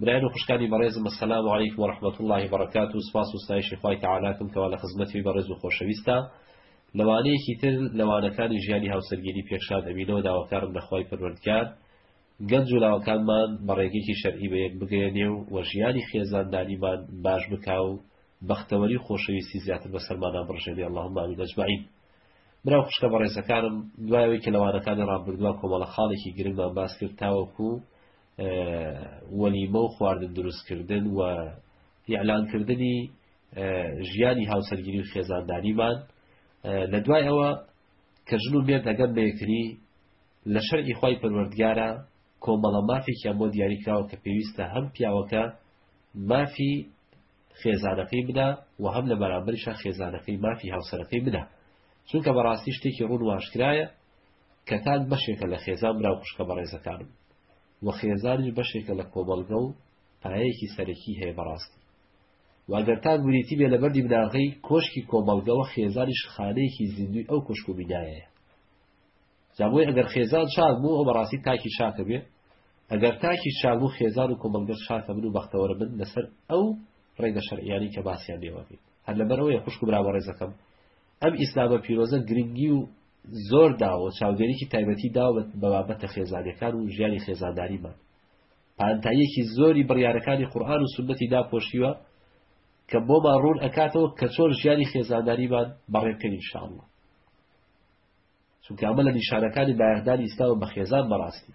برایان و خوشکانی بەڕێزم السلام علیکم و رحمت اللە و برکاته سپاس و ستایشی خوای تەعالاکم کەوا لە خزمەتی ئەوی بەڕێز و خۆشەویستە لە وانەیەکی تر لە وانەکانی ژیانی هاوسەرگیری پێکشان ئەبینەوە داواکارم لە خوای پەروەردگار گەنج و لاوەکانمان بە ڕێگەیەکی شەرعی بە یەک بگەیەنێ و و ژیانی خێزانداریمان باش بکا و بەختەوەری و خۆشەویستی زیاتر بەسەرمانە بڕژێنێ اللهم آمین اجمعین برا خوشکە بەڕێزەکانم دوایەوەی کە لەوانەکانی ڕابردووە کۆمەڵە خاڵێکی گرنگمان باس کرد تاوەکو وەلیمە و خواردن دروستکردن و ئیعلانکردنی ژیانی هاوسەرگیری و خێزانداریمان لە دوای ئەوە کە ژن و مێرد دەگەن بە یەکتری لە شەرعی خی پەروەردگارە کۆمەڵە مافێکیان بۆ دیاری کراوە کە پێویستە هەم پیاوەکە مافی خێزانەکەی بدا و هەم لە بەرامبەریشە خێزانەکەی مافی هاوسەرەکەی بدا چونکە بەڕاستی شتێکی ڕوون واشکرایە کەتان بەشێکە لە خێزان برا و خوشکە بەڕێزەکانم و خێزانیش بەشێکە لە کۆمەڵگە و پایەیەکی سەرەکی هەیە بەڕاستی واگەرتان بریتی بێ لە بەردی بناغەی کۆشکی کۆمەڵگەوە خێزانیش خانەیەکی زیندوی ئەو کۆشک و بینایەیە جابۆی ئەگەر خێزان چاک بوو ئەو بەڕاستی تاکی شاکە بێ ئەگەر تاکی چاک بوو خێزان و کۆمەڵگەر شاکە بن و بەختەوەرە بن لەسەر ئەو ڕێگە شەرعیانی کە باسییان لێوەبێت هەر لەبەرەوەی خوشک برا بەڕێزەکەم ئەم ئیسلامە پیرۆزە گرنگی و زۆر داوە و چاودێریکی تایبەتی داوە بە بابەتە خێزانیەکان و ژیانی خێزانداریمان. پانتاییەکی زۆری بڕیارەکانی قورئان و سوننەتی داپۆشیوە کە بۆمان ڕوون ئەکاتەوە کە چۆن ژیانی خێزانداریمان بەڕێ بکەین ان شاء اللە. چونکە ئەمە لە نیشانەکانی بایەخدانی ئیسلامە بە خێزان بەڕاستی.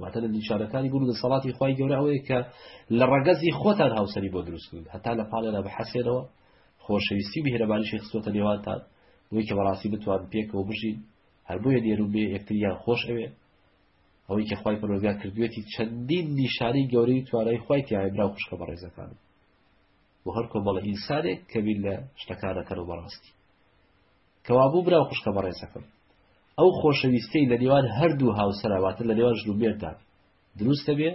واتە لە نیشانەکانی بوون دەسەڵاتی خی گەورە ئەوەیە کە لە ڕەگەزی خۆتان هاوسری بۆ دروستکرد هەتا لە پاڵێرا بحەسێنەوە خۆشەویستی بهێرەبانیشی خستۆتە نێوانتان بۆی کە بەڕاستی بتوان پێکەوە بژین هەر بۆیە دێرو بێ یەکتریان خۆش ئەوێ ئەوەی کە خی پەرۆگا کردوێتی چەندین نیشانی گەورەی توانای خی تیاهێنرا و خوشکە بەڕێزەکان و هەر کۆمەڵە ئینسانێک کەبیین لە شتەکانەکەەوە بەڕاستی کەوابوو برا و خوشکە بەڕێزەکەم، ئەو خۆشەویستیەی لە نێوان هەردوو هاوسەرا واتە لە نێوان ژن و مێرددا دروست دەبێ،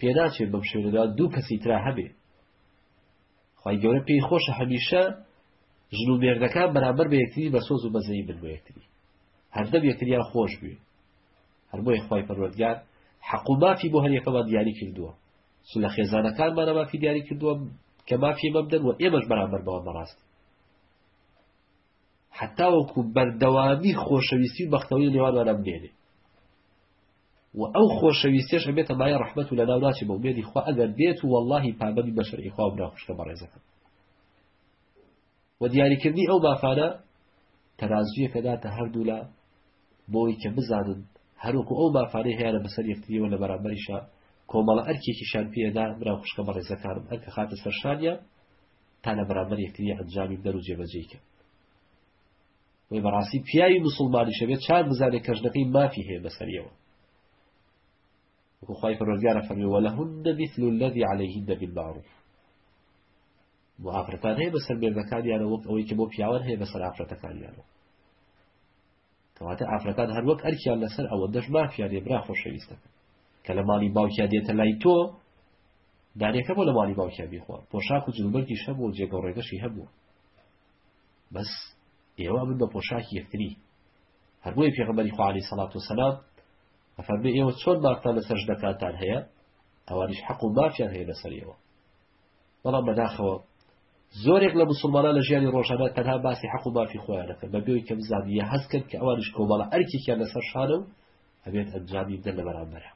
پێناچێت بەم شێوە لە نێوان دوو کەسی ترا هەبێ. خوای گەورە پێی خۆشە هەمیشە ژن و مێردەکان بەرامبەر بە یەکتری بە سۆز و بەزەیی بن بۆ یەکتری. هەردەم یەکتریان خۆش بوێ. هەر بۆیە خوای پەروەردگار حەق و مافی بۆ هەر یەکەمان دیاری کردووە. سو لە خێزانەکانمانە مافی دیاری کردووە کە مافی بەبدەن و ئێمەش بەرامبەر بەوە بەڕاست. هەتاوەکو بەردەوامی خۆشەویستی و بەختەوەری لەنێوانمان ئەمنێنێ و ئەو خۆشەویستێش ئەبێتە مایە ڕەحمەت و لەناو ناچێ بە ومێدی خوا ئەگەر دێت و واللهی پابەندی بە شەرعی خوا و برا خوشکە بەڕێزەکەم و دیاریکردنی ئەو مافانە تەرازویەکە داتە هەردوولا بۆی کە بزانن هەروکو ئەو مافانەی هەیەە بەسەر یەکتریەوە لە بەرامبەریشە کۆمەڵە ئەرکێکی شان پێدا برا خوشکە بەڕێزەکانم ئەرکە خاتە سەرشانە تا لە بەرامبەر یەکتری ئەنجامی بدەن و جێبەجێی کەن. وەی بەڕاستی پیاوی مسلمانیشە بێت چاک بزانێت کە ژنەکەی مافی هەیە بەسەریەوە وەکو خی پەرۆزگارە فەرمی وەلەهن مثل الذي عليهن بالمعروف بۆ ئافرەتان هەیە بەسەر مێردەکانیانە وەک ئەوەی کە بۆ پیاوان هەیە بەسەر ئافرەتەکانیانەوە کەواتە ئافرەتان هەر وەک ئەرکیان لەسەر ئەوەندەش مافیان هەیە برا خۆشەویستەکە کە لە ماڵی باوکیا دێتە لای تۆ دانێکە بۆ لە ماڵی باوکیا بیخوا پۆشاک و جلوبەرگیش هەبوو و جێگە و ڕێگەشی هەبوو بەس ئێوە من بە پۆشاکی یەکتری هەر بۆیە پێغەمبەری خوا عەلەیهی سەڵات وسەلام ئەفەرمێ ئێوە چۆن مافتان لەسەر ژنەکانتان هەیە ئەوانیش حەق و مافیان هەیە لەسەر ئێوە بەڵام بەداخەوە زۆرێک لە مسلمانان لە ژیانی ڕۆژانە تەنها باسی حەق و مافی خۆیان دەکەن بە بێوی کە بزانین یا هەستکرد کە ئەوانش کۆمەڵە ئەرکێکیان لەسەر شانە و ئەبێت ئەنجامی بدەن لە بەرامبەرە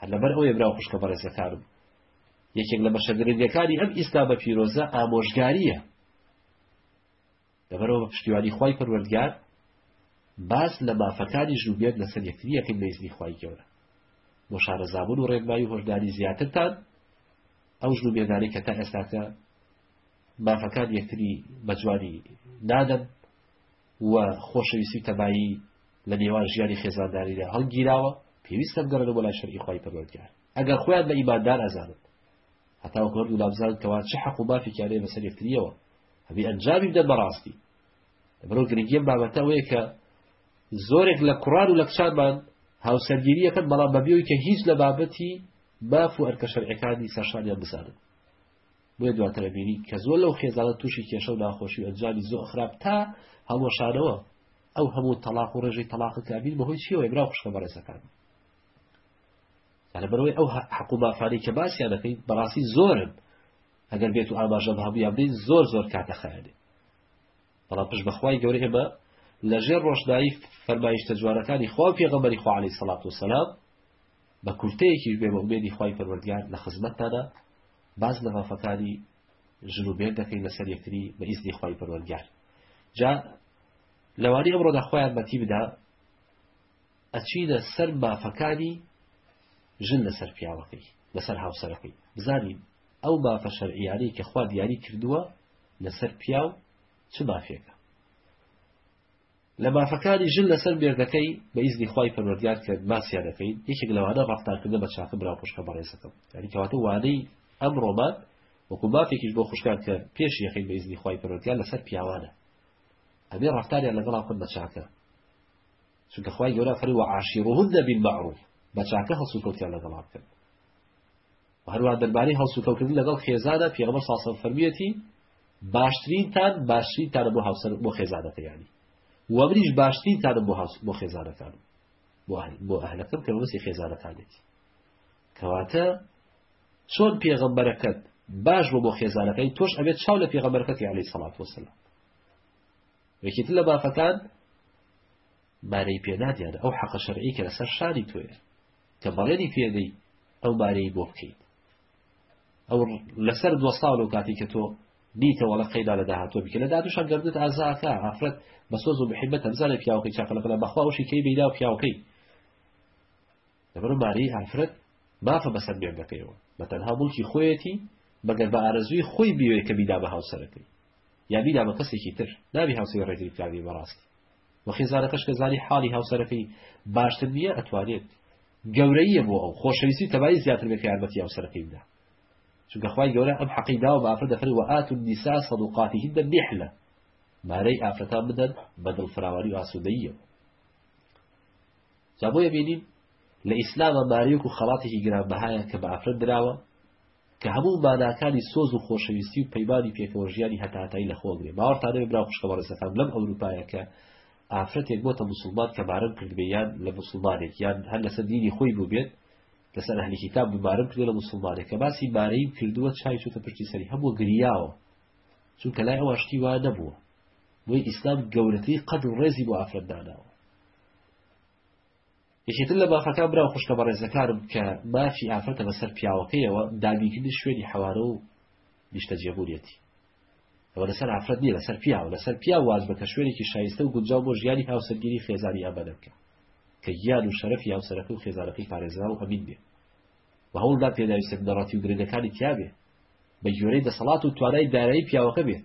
هەر لەبەر ئەوەیە برا خوشکە بەڕێزەکانم یەکێک لە بەشە گرنگەکانی ئەم ئیسلامە پیرۆزە ئامۆژگاریە لەبەرئەوە بە پشتیوانی خوای پەروەردگار باس لە مافەکانی ژن و مێرد لەسەر یەکتری یەکەین بە ئیزنی خوای گەورە بۆ شارەزابوون و ڕێنمایی و هۆشداری زیاترتان ئەو ژن و مێردانەی کە تا ئێستاکە مافەکان یەکتری بەجوانی نادەن و خۆشەویستی و تەبایی لە نێوان ژیانی خێزانداریدا هەڵگیراوە پێویستە بگەڕێنەوە لای شەرعی خوای پەروەردگار ئەگەر خۆیان بە ئیماندار ئەزانن هەتاوەکو هەردوو لا بزانن کەوا چ حەق و مافێکیان هەیە بەسەر یەکتریەوە هەبێ ئەنجامی بدەن بەڕاستی بەرەو گرنگی ئەم بابەتە ئەوەیە کە زۆرێک لە کوڕان و لە کچانمان هاوسەرگیریەکەن بەڵام بەبیەوەی کە هیچ لە بابەتی ماف و ئەرکە شەرعەکانی سەرشانیان بزانن بۆیە دواترەبیری کە زۆر لەو خێزانە تووشی کێشە و ناخۆشی و ئەنجامی زۆر خراپ تا هەڵۆشانەوە ئەو هەموو تەلاق و ڕێژەی تەلاقە کابیر بەهۆی چیەوەی برا خوشکە بەڕێسەکان لەبەرەوەی ئەو حەق و مافانەی کە باسیان دەکەین بەڕاستی زۆرن ئەگەر بێت و ئاماژە بە هەموویان بدەین زۆر زۆر کاتە خەیانێ بەڵام پشت بەخوای گەورە ئێمە لەژێر ڕۆژنایی فەرمایشتە جوانەکانی خوا و پێغەمبەری خوا عەلەیهی سەڵات وسەلام بە کورتەیەکیش بێ بە ئومێدی خوای پەروەردگار لە خزمەتتانە باز لە مافەکانی ژن و بێن دەکەین لەسەر یەکتری بە ئیزنی خوای پەروەردگار جا لەوانی ئەمڕۆدا خۆیان بەتی بدا ئەچینە سەر مافەکانی ژن لەسەر پیاوەکەی لەسەر هاوسەرەکەی بزانین ئەو مافە شەرعیانەی کە خوا دیاری کردووە لەسەر پیاو چ مافێکە لە مافەکانی ژن لەسەر مێردەکەی بە ئیزنی خی پەروەردگار کرد ماسیانەکەین یەکێک لەوانە ڕفتارکردە بە چاکە برا خوشکە بەڕێزەکەم یعنی کەواتە وانەی ئەم ڕۆمان وەکو مافێکیش بۆ خوشکان کە پێش یەخین بە ئیزنی خی پەروەردگار لەسەر پیاوانە ئەبێ ڕفتاریان لەگەڵا کورد بە چاکە چونکە خوای گەورە فەرمی وعاشروهن بالمعروف بە چاکە هەڵسوکەوتیان لەگەڵا بکەن و هەروە دەربارەی هەڵسوکەوتن لەگەڵ خێزانە پێغەمبەر صلی الله فەرمیەتی باشترینتان باشترینتان بۆ هاوسەر بۆ خێزانەکە یانی وەبریش باشترینتان بۆ هاوس بۆ خێزانەکان بۆ ئەهلەکەم کە بەسی خێزانەکانێتی کەواتە چۆن پێغەمبەرەکەت باش بۆ بۆ خێزانەکەی تۆش ئەبێت چاو لە پێغەمبەرەکەتی علی سەڵات وسلام یەکێتی لە مافەکان مارەی پێنادیانە ئەو حەقە شەرعی کە لەسەر شانی تۆیە کە بەڵێنی پێدەی ئەو مارەی بۆ بکەیت ئەو لەسەر دو ساڵ و کاتی کە تۆ نیتەوە لە قەیدا لە داهاتۆ بکە لە دادوشە گردت ئازاکە ئافرەت بە سۆز و محیبەت هەمزانە پیاوەکەی چاقلەکەدا بەخوا وشی کەی بیدا و پیاوەکەی دەبڕە مارەی ئافرەت مافە بەسەر مێردەکەیەوە، بە تەنها موڵکی خۆیەتی، مەگەر بە ئارەزووی خۆی بیەوێت کە بیدا بە هاوسەرەکەی، یا بیدا بە کەسێکی تر، نابێ هاوسەری ڕێگری بکات بێ بەڕاستی. وە خێزانەکەش کە زانی حاڵی هاوسەرەکەی باشتر نییە ئەتوانێت، گەورەییە بۆ ئەو، خۆشەویستی و تەبایی زیاتر بێت کە یارمەتی هاوسەرەکەی بدا. چونکە خوای گەورە ئەم حەقەی داوە بە ئافرەت دەفەرمێت وآتوا النساء صدقاتهن نحلە، مارەی ئافرەتان بدەن بە دڵفراوانی و ئاسوودەییەوە. جا بۆیە بینین لە ئیسلاما ماریوک و خەڵاتێکی گرانبەهایە کە بە ئافرەت دراوە کە هەموو ماناکانی سۆز و خۆشەویستی و پەیمانی پێکەوە ژیانی هەتاهەتایی لە خۆ گرێ باوەڕتان نەبێ برا خوشکە بەڕێزەکان لەم ئەوروپایە کە ئافرەتێک بۆتە مسلمان کە مارم کردبێ یان لە مسلمانێک یان هەر لەسەر دینی خۆی بووبێت لەسەر ئەهلی کتاب بمارم کردێ لە مسلمانێک کە باسی مارەی کردووە چای چوتە پشتی سەری هەموو گریاوە چونکە لای ئەوە شتی وا نەبووە بۆی ئیسلام گەورەتری قەد و ڕێزی بۆ ئافرەت داناوە یەکێتر لە مافەکان برا و خوشکە بەڕێزەکانم کە مافی ئافرەتە بەسەر پیاوەکەیەوە دابینکردنی شوێنی حەوانە و نیشتەجێبوونیەتی ئەوە لەسەر ئافرەت نیە لەسەر پیاوە لەسەر پیا واجبە کە شوێنێکی شایستە و گونجاو بۆ ژیانی هاوسەرگیری خێزانی ئامادە بکە کە گیان و شەرەفی هاوسەرەکە و خێزانەکەی پارێزراو و ئەمین بێ و هەوڵدا پێداویستە بنەڕەتی و گرنگەکانی تیابێ بە گوێرەی دەسەڵات و توانای دارایی پیاوەکە بێت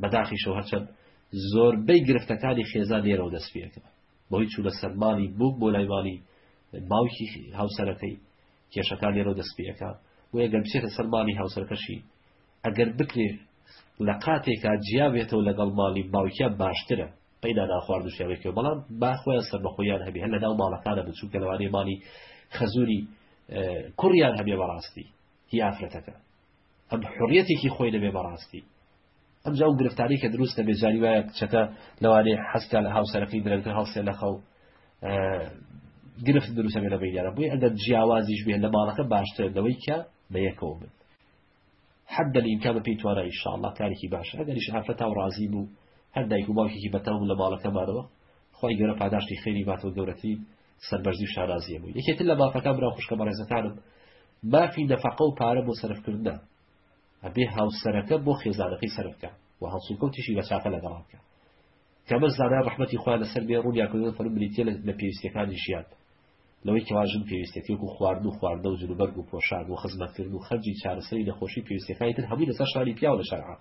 بەداخیشەوە هەرچەند زۆربەی گرفتەکانی خێزان لێرەوە دەست پێکرد بۆی چوونە سەرماڵی بووک بۆ لای ماڵی باوکی هاوسەرەکەی کێشەکان لێرەوە دەست پێەکە و ئەگەر بچێتە سەر ماڵی هاوسەرەکەشی ئەگەر بکرێ لە قاتێکا جیاوێتەوە لەگەڵ ماڵی باوکیان باشترە پەیدا ناخوارد و شێوەێکەوە بەڵام باخۆیان سەربەخۆیان هەبی هەر لە ناو ماڵەکانە بچوو کە لەوانەیە ماڵی خەزوری کوڕیان هەبێ بەڕاستی هی ئافرەتەکە ئەم حوڕیەتێکی خۆی دەبێ بەڕاستی ئەمجا و گرفتانی کە دروست دەبێ جاری وایە کچەکە لەوانێ حەسکە لە هاوسەرەکەی درەنگتر هەڵسێ لە خەو گرفت دروستە بێ لە بینیانە بووی ئەگەر جیاوازیش بێ لە ماڵەکە باشتر لەوەی کە بەیەکەوە بن حد الامکان بە پێی توانای انشاءالله کارێکی باشە ئەگەریش ئافرەتا و ڕازی بوو هەر دایک و باوکێکی بەتەوم لە ماڵەکەمانەوە خۆی گەورە پاداشتی خێری باتەوە گەورەترین سەربەرزی و شانازیە بوو یەکێتر لە مافەکان برا خوشکە بەڕێزەکانم مافی نەفەقە و پارە بۆ سەرفکردە ئەبێ هاوسەرەکە بۆ خێزانەکەی سەرفکە و هەڵسوکەوتیشی بە چاکە لەگەڵا بکە کەمە زانای ڕحمەتی خوا لەسەر بێ ڕوونیا کردن فەرم بریتە لە پێویستەکانی ژیان لەوەی کەواژن پێویستەکەک و خواردن و خواردە و جلوبەرگ و پۆشان و خزمەتکردن و خەرجی چارەسەری نەخۆشی پێویستەکانی تر هەمووی لەسەر شانی پیاو لە شەرعە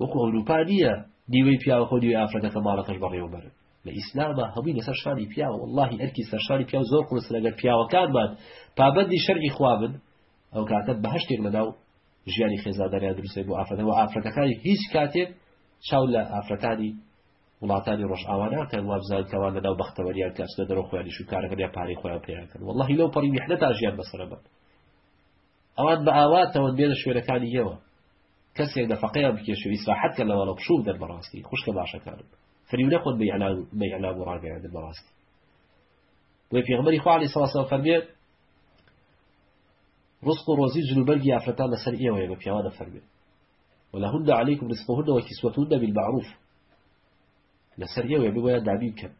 وەکو ئەوروپا نیە نیوەی پیاوە خۆ نیوەی ئافرەتەکە ماڵەکەش بەڕێوە بەرن لە ئیسلاما هەمووی لەسەر شانی پیاوە واللهی ئەرکی سەرشانی پیاو زۆر قورسرە گەر پیاوەکانمان پابەندی شەرعی خوا بن ئەو کاتە بەهشتێک لەناو ژیانی خێزانداریان دروستێ بۆ ئافرەتەوە ئافرەتەکانی هیچ کاتێک چاو لە ئافرەتانی وڵاتانی ڕۆژئاوا ناکەن وابزان کەوان لەناو بەختەوەریان کە ئەچنە دەرەوە خۆیانیش و کارەکەیان پارەی خۆیان پێیان کەن واللهی لەو پەڕی میحنەتا ژیان بەسەرە بن ئەوان بە ئاواتەوەن بێنە شوێنەکانی ئێوە کەسێک نەفەقەیان بکێش و ئیسراحەت کە لەوەڵە پشوو بدەن بەڕاستی خوشکە باشەکانم فریو نەخۆن بە ئیعلان بە ئیعلام و ڕاگەیاندن بەڕاستی بۆی پێغمبەری خوا عەلەیهی سەڵاسەڵام فەرمێ ڕزق و ڕۆزی جلوبەرگی ئافرەتان لەسەر ئێوەیە بە پیاوانە فەرمێ ولهن عليكم رزقهن وكسوتهن بالمعروف لەسەر ئێوەیە ببۆیان دابین کەن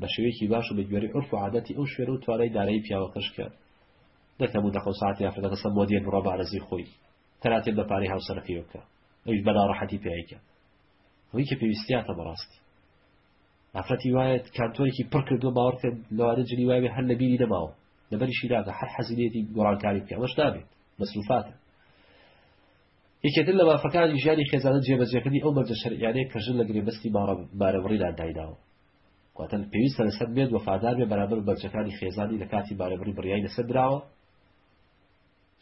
بە شێوەیەکی باش و بە گوێرەی عورف و عادەتی ئەو شوێنە و توانای دارایی پیاوەکەش کە نەک هەموو دەقە و سەعاتی ئافرەتە دەسە مۆدێر بڕا بە عەرەزی خۆی تەنها تێن بە پارەی هاوسەرەکەی بکە ئەویش بە ناڕەحەتی پیایی کە ئەوەی کە پێویستیاتە بەڕاستی ئافرەتی وایە کانتۆرێکی پڕ کردو باوەڕ کرد لەوانە جلی وایێ هەر لە بیری نەماوە لەبەریشی ناکە هەر حەزیلێتی گۆڕانکاری بکە ئەوەش نابێت مەسروفاتە یەکێتر لە مافەکانی ژیانی خێزانە جێبەجێکردنی ئەو مەرجە شەرعیانەیە کە ژن لە گرێبەستی مارەبڕیدا دایناوە، واتە پێویستە لەسەر مێرد وەفادار بێ بەرامبەر مەرجەکانی خێزانی لە کاتی مارەبڕی بڕیای لەسەر دراوە،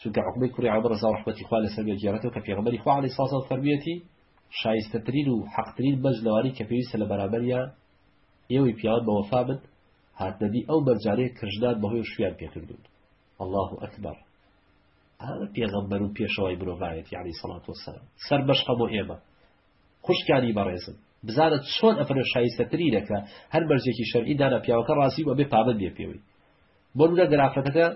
چونکە عوقبەی کوڕی عامر ڕەزا و ڕەحمەتی خوا لەسەر بێ گێڕێتەوە کە پێغەمبەری خوا عەلەیهی سڵاو سەلام فەرموویەتی شایستەترین و حەقترین مەرج لەوانەی کە پێویستە لە بەرامبەریا ئێوەی پیاوان بە وەفا بن هاتنەدی ئەو مەرجانەیە کە ژنان بەهۆی شویان پێکردوون اللە اکبر ئەمە پێغەمبەر و پێشەوای مرۆڤایەتی عەلەیهی سەڵات وەسەلام سەر بەشقە بۆ ئێمە خوشکانی بەڕێزم بزانە چۆن ئەفرە شایستەترینەکە هەر بەرزێکی شەرعی دانا پیاوەکە ڕاستی بە بێ پابند بێ پێوەی بۆ نورە گەرافەتەکە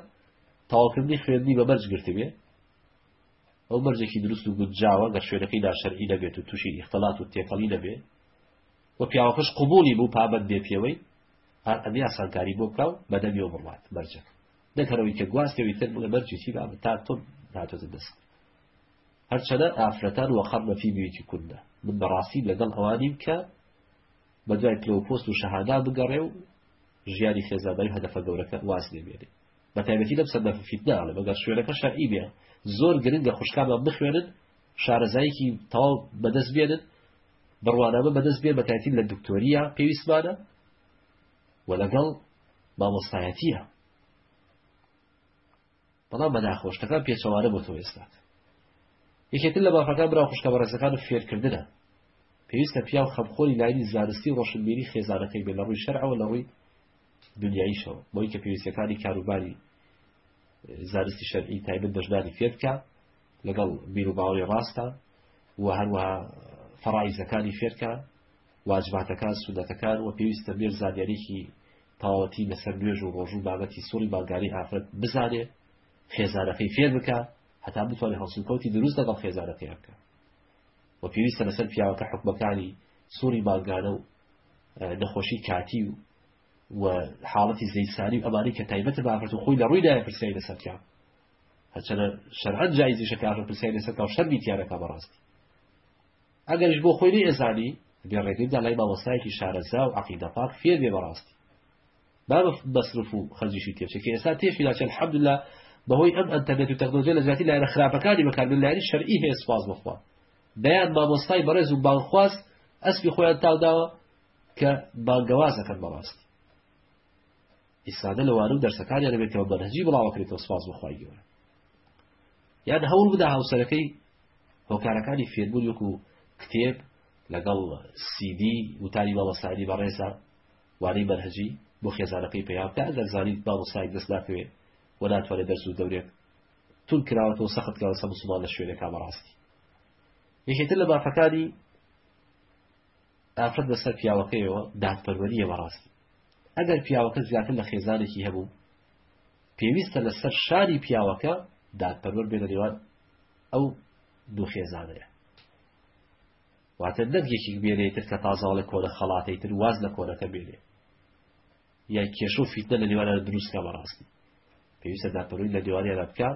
تەواوکردنی خوێندنی بە مەرج گرتبێ ئەو مەرجێکی دروست و گونجاوە گە شوێنەکەی ناشەرعی نەبێت و تووشی ئیختلاات و تێکەڵی نەبێ و پیاوەکەش قبوڵی بوو پابەند بێ پێوەی پار ئەبێ ئاسانکاری بۆ بکا و بە دەمیەوە بڕوات مەرجەکە نەکەرەوەی کە گواستێ و ئیتر بڵێ مەرجی چی بابە تا تۆ هاتۆتە دەست هەرچەنە ئافرەتان وەقەرنە فی بیوتیکونە من بەڕاستی لەگەڵ ئەوانیم کە بە دوای پلە و پۆست و شەهادا بگەڕێ و ژیانی خێزانەوەی هەدەفە گەورەکە واز لێبێنێ بە تایبەتی لەم سەر فیتنا ئەڵێ بەگەر شوێنەکە شەرعی بێ زۆر گرنگە خوشکامان بخوێنن شارەزایەکی تەواو بەدەست بێنن بڕوانامە بەدەست بێ بەتایتی لە دکتۆریە پێویستمانە و لەگەڵ مامۆستایەتیە بەڵام بەداخۆ شتەکان پێچەوانە بۆ تۆ ئێستات یەکێتر لە مافەکان برا خوشکە بە ڕێزەکان و فێرکردنە پێویستە پیا و خەمخۆری لایانی زانستی و ڕۆشنبیری خێزانەکەی بێ لە ڕووی شەرعەوە لە ڕووی دنیاییشەوە بۆی کە پێویستەکانی کاروباری زانستی شەرعی تایبەت بەژداری فێرکە لەگەڵ بیروباوەڕی ڕاستە و هەروەها فەڕایزەکانی فێرکە واجباتەکان سونەتەکان و پێویستە بێر زانیارێکی تەواوەتی لەسەر نوێژ و ڕۆژ و بابەتی سوڕی بانگانی ئافرەت بزانێ خێزانەکەی فێر بکە هەتا بتوانێت هەڵسوکەوتی دروست لەگەڵ خێزانەکەی بکە و پێویستە لەسەر پیاوەکە حکومەکانی سووری بانگانە و نەخۆشی کاتی و و حاڵەتی زەیسانی و ئەمانی کە تایبەتە بافرەت و خۆی لە ڕووی دای پرسیای لەسەرکە هەچەنە شەرعەن جایزیشە کە ئاژە پرسیاری لەسەر کاو شەرمی تیارەکە بەڕاستی ئەگەریش بۆ خۆی لێ ئێزانی بێ ڕێگەیدا لای مامۆستایەکی شارەزا و عقیدە پاک فێر بێ بەڕاستی با بەسرف و خەرجیشی تێچێکی ئێستا تێشی ناچێت حەمد لە بەهۆی ئەم ئەتەنێت و تەکنۆلۆژیا لە زیاتی لایەنە خراپەکانی بەکاربن لایەنی شەرعی هەیە سپاس بخوا دەیان مامۆستای بەڕێز و بانخواست ئەسپی خۆیان تاوداوە کە بانگەوازەکەن بەڕاستی ئیسادە لەوانە و دەرسەکانیان دەبێت کە بە بەنهجی بڵاوەکرێتەوە سپاس بەخوای گەورە یان هەوڵ بدا هاوسەرەکەی هۆکارەکانی فێربوون وەکو کتێب لەگەڵ سیدی وتاری مامەسانی بەڕێزە وانەی بەرهەجی بۆ خێزانەکەی پێیا بکە ئەگەر زانیت مامۆسای دەست ناکەوێت و ناتوانێت دەرس و دەورێت تون کراوەتەوە سەخت کراوە سە مسلمان لە شوێنەکە بەڕاستی یەکێتر لە مافەکانی ئافرەت بەسەر پیاوەکەیەوە دادپەروەرییە بەڕاستی ئەگەر پیاوەکە زیاتر لە خێزانێکی هەبوو پێویستە لەسەر شاری پیاوەکە دادپەروەر بێنە نێوان ئەو دوو خێزانەیە واتە نەک یەکیک بێنێتر کە تازاڵە کۆنە خەڵاتەی تر واز لە کۆنەکە بێنێ یا کێشە و فیتنە لە نێوانیاندا دروست کا بەڕاستی پێویستە داپەروی لە نێوانیاندا بکا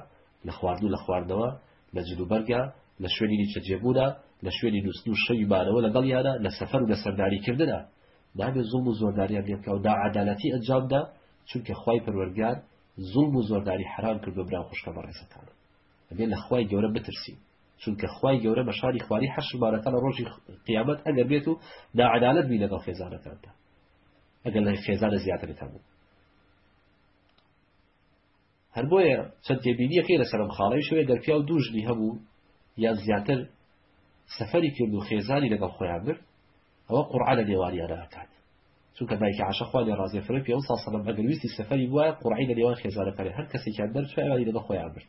لە خوارد و لە خواردنەوە لە جل و بەرگا لە شوێنی نیچەجێبوونا لە شوێنی نووسن و شەوی مانەوە لەگەڵیانە لە سەفەر و لە سەرداریکردنا نابێ زوڵم و زۆرداریان لێ بکا و ناعەدالەتی ئەنجامدا چونکە خوای پەروەرگار زوڵم و زۆرداری حرام کردو برا خوشکە بەڕێزەکانم ئەبێ لە خوای گەورە بترسین چونکە خوای گەورە بە شاری خواری حەشمانەکە لە ڕۆژی قیامەت ئەگەر بێت و ناعەدالەت بی لەگەڵ خێزانەکاندا ئەگەر لە خێزانە زیاترت هەبوو هەر بۆیە چەند تێبینیەکەی لەسەرم خاڵی شوێ دەرپیا و دوژنی هەبوو یان زیاتر سەفەری کرد و خێزانی لەگەڵ خۆیان برد ئەوە قورعە لە نێوانیان ناکات چونکە دایکی عاشەخوا لە ڕازێ فرە پێ سا سەڵم ئەگەرویستی سەفەری وایە قڕعی لە نێوان خێزانەکانی هەر کەسێکیان دەرچوانی لەگە خۆیان برد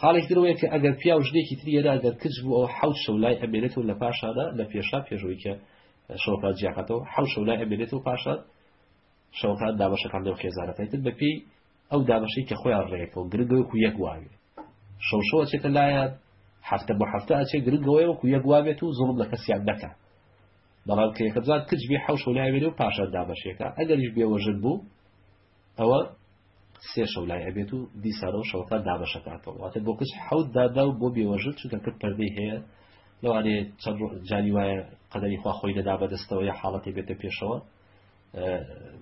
خاڵێکی تر ئەوەیە کە ئەگەر پیاو ژنێکی تری هێنا ئەگەر کچ بوو ئەوە حەوت شەو لای ئەمێنێتەوە لە پاشانە لە پێشا پێش ئەوەی کە شەوەکان جیاکاتەوە حەوت شەو لای ئەمێنێتەوە پاشان شەوەکان دابەشەکان لەو خێزانەکەی تر بەپێی ئەو دابەشەی کە خۆیان ڕێکەوە گرنگەوە و یەک واوێ شەو شەوە چێتە لایەن هەفتە بۆ هەفتە ئەچێ گرنگەوەی وەکو یەک وابێت و زوڵم لە کەسیان نەکە بەڵام کە یەکەمزان کچ بێ حەوت شەو لای ئەمێنێ و پاشان دابەشێکە ئەگەریش بێوەژن بوو ئەوە سێ شەو لای ئەبێت و دیسانەوە شەوەکان دابەشەکاتەوە واتە بۆ کچ حەوت دادا و بۆ بێوەژن چونکە کرد پەردەی هەیە لەوانێ چەند جاری وایە قەدەری خوا خۆی دەدا بەدەستەوە یا حاڵەتی بێتە پێشەوە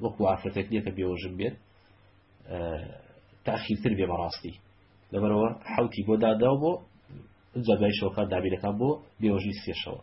وەکو ئافرەتێک نیە کە بێوەژن بێت تاخیرتر بێ بەڕاستی لەبەرەوە حوتی بۆ دادا و بۆ جادای شەوەکان دابینەکان بۆ بێوەژی سێشەوە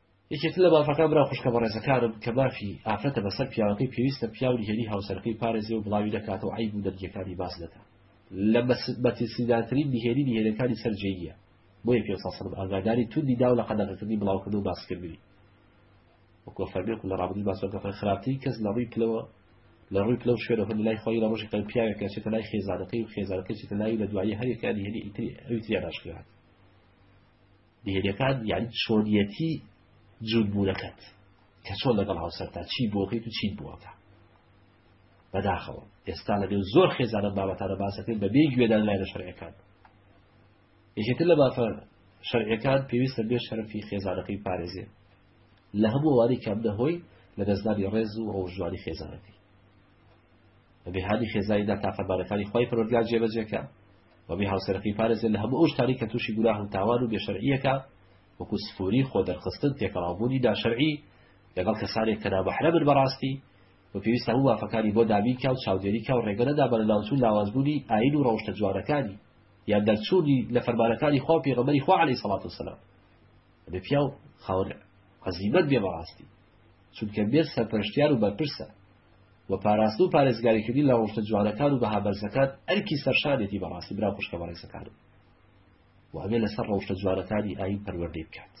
یەکێتی لە مافەکان برا خوشکە بەڕێزەکانم کە مافی ئافرەتە بەسەر پیاوەکەی پێویستە پیاو نهێنی هاوسەرەکەی بپارێزێ و بڵاوی نەکات و عەیب و نەنگیەکانی باس نەکا لە مەترسیدارترین نهێنی نهێنەکانی سەر جێییە بۆیە پێ سەڵم ئاگاداری توندی داو لە قەدەغەکردنی بڵاوکردن و باسکردنی وەکو فەرمێک لە ڕابردی باسەکە خراپترین کەس لە ڕووی پلەوە لە ڕووی پلە و شوێنە هەر لای خۆی لە ڕۆژی قەل پیاوێک کەچێتە لای خێزانەکەی و خێزانەکەی چێتە لای لە دوایی هەرێکانی هێنی ئیتری ئەوی تریان ناشکرات نهێنیەکان یانی چۆنیەتی جوون بوونەکەت کە چۆن لەگەڵ هاوسەرتا چی بۆکەیت و چیت بۆکە بەداخەوە ئێستا لە نێو زۆر خێزانە بابەتانە باسەکەین بە بێ گوێدان لایە شەرعەکان یەکێتر لە بافە شەرعەکان پێویستە بێ شەرفی خێزانەکەی پارێزێت لە هەموو واری کەم دەهۆی لە دەستدانی ڕێز و ڕۆژواری خێزانەکەی بەبێ هانی خێزانی ناتاقەتبارەکانی خوای پەروەردگار جێبەجێکە وەبێ هاوسەرەکەی پارێزێت لە هەموو ئەو شتانی کە تووشی گوناه و تاوان و بێشەرعیەکە وەکو سفوری خۆ دەرخستن تێکەڵاوبوونی ناشەرعی لەگەڵ کەسانێک کە نامەحرەمن بەڕاستی و پێویستە هەموو مافەکانی بۆ دابینکا و چاودێریکا و ڕێگە نەدا بە لەناوچوو لاوازبوونی ئاین و ڕەوشتە جوانەکانی یان دەرچوونی لە فەرمانەکانی خوا و پێغەمبەری خوا عەلەیهی سەڵات وسەلام بێ پیاو خاوەن عەزیمەت بێ بەڕاستی چونکە مێرد سەرپەرشتیار و بەرپرسە، و پاراستن و پارێزگاریکردنی لە ڕەوشتە جوانەکان و بەها بەرزەکان ئەرکی سەرشانێتی بەڕاستی برا و خوشکە بەڕێزەکانم و ئەبێ لەسەر ڕەوشتە جوانەکانی ئاین پەروەردەی بکات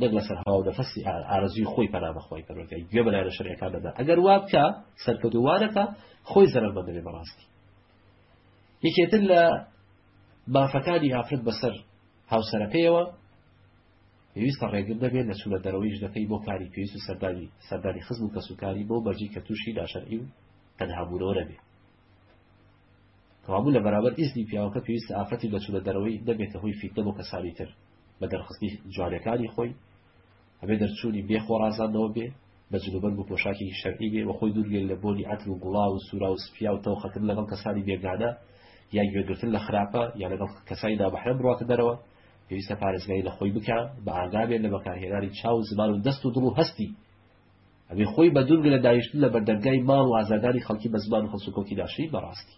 نەک لەسەر هەوا و نەفەسی ئارەزوی خۆی پەنا بەخوای پەروەردگای گوێ بە لایەنە شەرعەکان نەدا ئەگەر وا بکە سەرکەوتو وا نەکا خۆی زەرەرمەند دەبێ بەڕاستی یەکێتر لە مافەکانی ئافرەت بەسەر هاوسەرەکەیەوە پێویستە ڕێگر نەبێت لە چوونە دەرەوەی ژنەکەی بۆ کاری پێویست و سەردانی سەردانی خزم و کەسوکاری بەو مەرجی کە تووشی ناشەرعی و تەنها بوونەوە نەبێت کەوابوو لە بەرامبەر ئیزنی پیاوەکە پێویستە ئافرەتی لە چوونە دەرەوەی نەبێتە هۆی فیتنە بۆ کەسانی تر بە دەرخستنی جوانەکانی خۆی ئەبێ دەرچوونی بێ خۆڕازاندەوە بێ بە جلوبەرگ و پۆشاکی شەرعی بێ وە خۆی دوورگێن لە بۆنی عەتر و گوڵا و سوورا و سپیا و تەوقەکرد لەگەڵ کەسانی بێگانە یا گوێگرتن لە خراپە یا لەگەڵ کەسانی نامەحرەم بڕواتە دەرەوە پێویستە پارێزگاری لە خۆی بکا بە ئاگابێت لە بەکارهێنانی چاو زمان و دەست و دڵ و هەستی ئەبێ خۆی بە دوور لە داهیشتن لە بەردەرگای ماڵ و ئازادانی خەڵکی بە زمان و خەسوکەوتی ناشرین بەڕاستی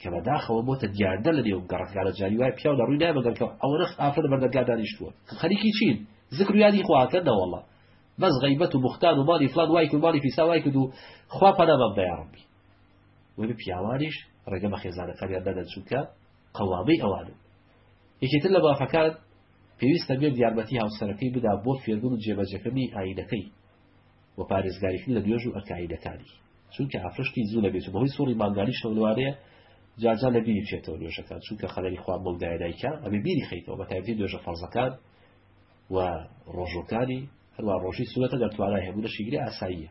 کە بەداخەوە بۆتە دیاردە لە نێو گەڕکانە جاری وای پیاو لە ڕووی نای بەگەرکەوە ئەوە نەخ ئافرە لە بەردەرگا دانیشتووە خەریکی چین ذکر و یادی خواکە نەوەڵە بەس غیبەت و بوختان و ماڵی فلان وای کرد ماڵی فیسا وای کرد و خوا پەنابام دەیاڕبی وەبی پیاوانیش ڕێگە بە خێزانەکانیان نەدەن چونکە قەوامەی ئەوانن یەکێتر لە مافەکان پێویستە مێرد یارمەتی هاوسەرەکەی بدا بۆ فێربوون و جێبەجێکردنی ئایینەکەی و پارێزگاریکردن لە نوێژ و ئەرکە ئایینەکانی چونکە ئافرەشتی زوو لەبێت و بەهۆی سوڕی مانگانیشەوە لەوانەیە جاجا لە بیری بچێتەوە نوێژەکان چونکە خەلەری خواب بەو دایە دایکە ئەبێ بیری خەیتەوە بە تایبەتی نوێژە فەرزەکان و ڕۆژەکانی هەروە ڕۆژی سوورەتە دەتوانای هەبوو لە شیگری ئاساییە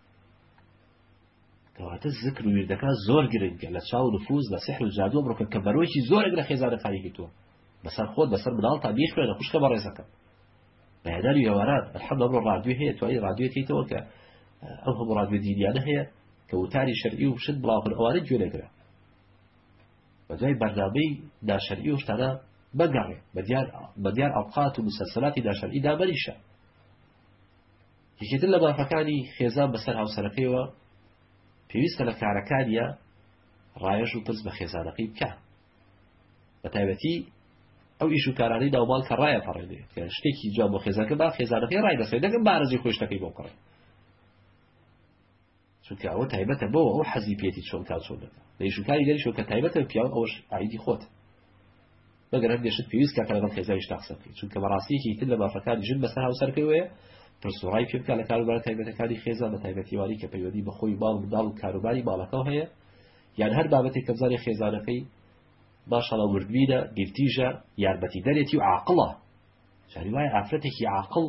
کەواتە زکر و ویردەکان زۆر گرنگە لە چاو و نفوز لە سحر و جادوە بڕکە کە بەرۆکی زۆرێک لە خێزانەکانی گرتووە بەسەر خۆت بەسەر مناڵتا بیخوێنە خوشکە بە ڕێزەکەم بەهێنان و هێواران ئەلحەم ئەمڕۆ ڕادوێ هەیە توانی ڕادوێ کەیتەوە کە ئەو هەموو ڕادوێ دینیانە هەیە کە وتاری شەرعی و شت بڵاوکرد ئەوانە گوێ لەگرە بە دوای بەرنامەی ناشەرعی و شتانە بەگەڕێ بە دیار ئەوقات و مسەسەلاتی ناشەرعی دابەریشە یەکێتر لە مافەکانی خێزان بەسەر هاوسەرەکەیەوە پێویستە لە کارەکانیا ڕایەش و پرس بە خێزانەکەی بکە بە تایبەتی ئەو ئیش و کارانەی ناوماڵ کە ڕایە پەڕێنێ کە شتێکی جواب بۆ خێزانەکە با خێزانەکەی ڕای دەسێ دەگەم بارزی خۆشتەکەی بۆ کڕێ چونکە ئەوە تایبەتە بۆ ئەو حەزی پێێتی چۆن کا چۆن دەکە لە ئیشوکاری دەریشۆ کە تایبەتە پیاو ئەوش ئایدی خۆت بەگەر هەندێشت پێویست کە لەگەڵ خێزانیش تاقسە بکەیت چونکە بەڕاستیەکی تر لە مافەکانی ژن بەسەر هاوسەر پێ وەیە پرسوڕای پێ بکە لە کاروبار تایبەتەکانی خێزان بە تایبەتیوانی کە پەیوەندی بە خۆی باڵ منداڵ و کاروباری باڵەکەەوە هەیە یان هەر بابەتێک کەبزانێ خێزانەکەی باشەڵە وردبینە گرتیژە یارمەتی دەرێتی و عاقڵە جاری وایە ئافرەتێکی عاقڵ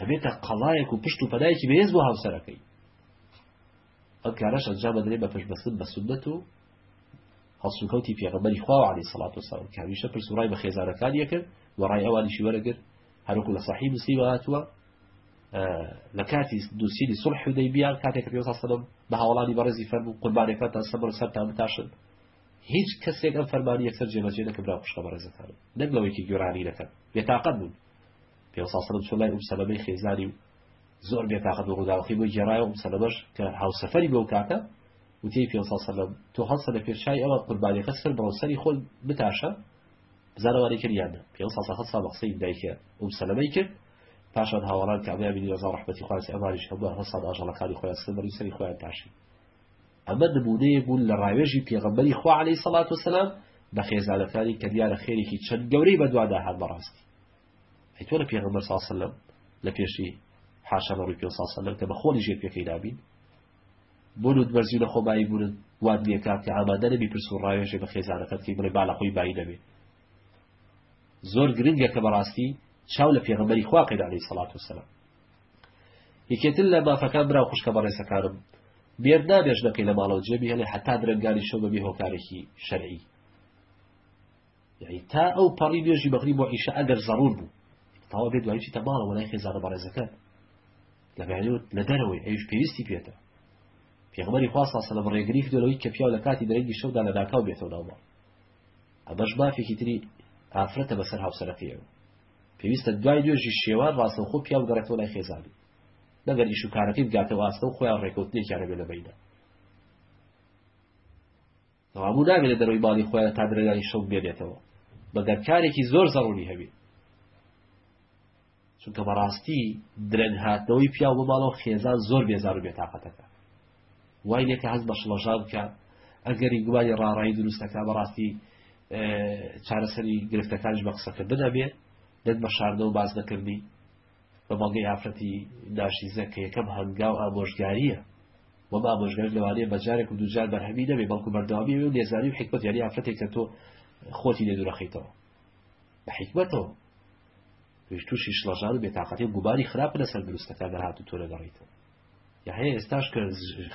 ئەبێتە قەڵایەک و پشت و پەنایەکی بەهێز بۆ هاوسەرەکەی ئەم کارەش ئەنجام بدرێ بە پشبەستن بە سنت و هەڵسوکەوتی پێغەمبەری خوا علی سڵات و سلام کاویشە پرس و ڕای بە خێزانەکان یەکرد و ڕای ئەوانیشی وەرەگر هەروکو لە صحی مسلمە هاتووە لە کاتی دووسیری سڵح و دەیبیان کاتێک پێ سەدەم بە هاوڵانی بەڕێزی فەرم و قوربانەکان تا سەبر سەرتان بتاشن هیچ کەسێک ئەم فەرمانی یەکسەر جێبەجێ نەکە برا خوشکە بەڕێزەکانم نەک لەوەیکی گۆرانی دەکەن بێتاقەت بوون پیغەمبەر صلی اللە علیە و سلم چوە لای ئوم سەلەمەی خێزانی و زۆر بێ تاقەت بە ڕووداوەکەی بۆی گێڕایەوە ئوم سەلەمەش کە هاوسەفەری بوە ئەو کاتە وتی پیغەمبەر صلی اللە علیە و سلم تۆ هەڵسەنە پێش چای ئەوان قوربانیەکە سەر بڕۆ سەری خۆت بتاشە بزانە واری کرد یان نا پیغەمبەر صلی اللە علیە و سلم قسەی دایکە ئوم سەلەمەی کرد پاشان هاوەڵان کە ئەبیا بینی ڕەزا ڕەحمەتی خوای لەسەر ئەمانیش هەمووان هەڵسان ئاژەڵەکانی خۆیان سەر بڕی سەری خۆیان تاشی ئەمە نمونەیە بوون لە ڕاوێژی پێغەمبەری خوا عەلەیهی سەڵات وسەلام بە خێزانەکانی کە دیارە خێرێکی چەند گەورەی بەدوادا هات بەڕاستی ئەی تۆ لە پێغەمبەر صلی اللە علیە و سەللەم لە پێشی حاشا لە ڕووی پێ صلی اللە علیە و سەللەم کە بە خۆڵی ژێر پێکەی نابین بۆ لوت بەرزی لە خۆ بایی بوون وات لێ کات کە ئامادە نەبی پرس و ڕاوێژێ بە خێزانەکەت کەی بڵێ با لە خۆی بایی نەبێ زۆر گرنگە کە بەڕاستی چاو لە پێغەمبەری خوا قەید علیه الصلاة والسلام یەکێتر لە مافەکان برا و خوشکە بەڕێزەکانم بێر نابێژ نەکەی لە ماڵەوە جێبی هەڵێ حتا درنگانی شەو بەبێ هۆکارێکی شەرعی یعنی تا ئەو پەڕی نوێژی بەغری بۆ عیشە ئەگەر زەڕور بوو تاوا بێت دوایچی تەماڵە وەلای خێزانە بەڕێزەکە لە بەێوت لە دەرەوەی ئەوش پێویستی پێێتە پێغمەری خواستا سە لە بڕێگریف دەلەوەی کە پیاو لە کاتی دەرەنگی شەودا لە ناکاو بێتەوە ناومە ئەمەش مافێکی تری ئافرەتە بەسەر هاوسەرەکەیەوە پێویستە دوای نوێژی شێوان ڕاستە خۆ پیاو گەڕێتەوە لای خێزانی نەگەر ئیش و کارەکەی بگاتەوە ئاستە و خۆیان ڕێکوتنێکیانە بێ لە بینە ڕابوو نابێ لە دەرەوەی ماڵی خۆیان تا درەنگانی شەو بمێنێتەوە، مەگەر کارێکی زۆر زەڕووری هەبێ. چونکە بەڕاستی درەنگ هاتنەوەی پیاو بۆ ماڵەوە خێزان زۆر بێزار و بێتاقەتەکە. وای لێکە هەست بە شڵەژان بکە، ئەگەری گومانی ڕاڕایی دروستەکە بەڕاستی چارەسەری گرفتەکانیش بە قسەکردن ئەبێ، نەک بە شاردنەوە و باس نەکردنی. بە بەڵگەی ئافرەتی ناشیزە کە یەکەم هەنگاو ئامۆژگارییە وەم ئامۆژگاری لەوانەیە بە جارێک و دوجار بەرهەمی نەبێ بەڵکو بەردەوامی و نێزاری و حکمت یاری ئافرەتێک کە تۆ خۆتی لێ دوورەخیتەوە بە حکمەتەوە توش تووشی شڵەژان و بێتاقەتی و گوباری خراپ لەسەر دروستەکە دەهات و تۆ لەگەڕیتەوە یا هەیە ئێستاش کە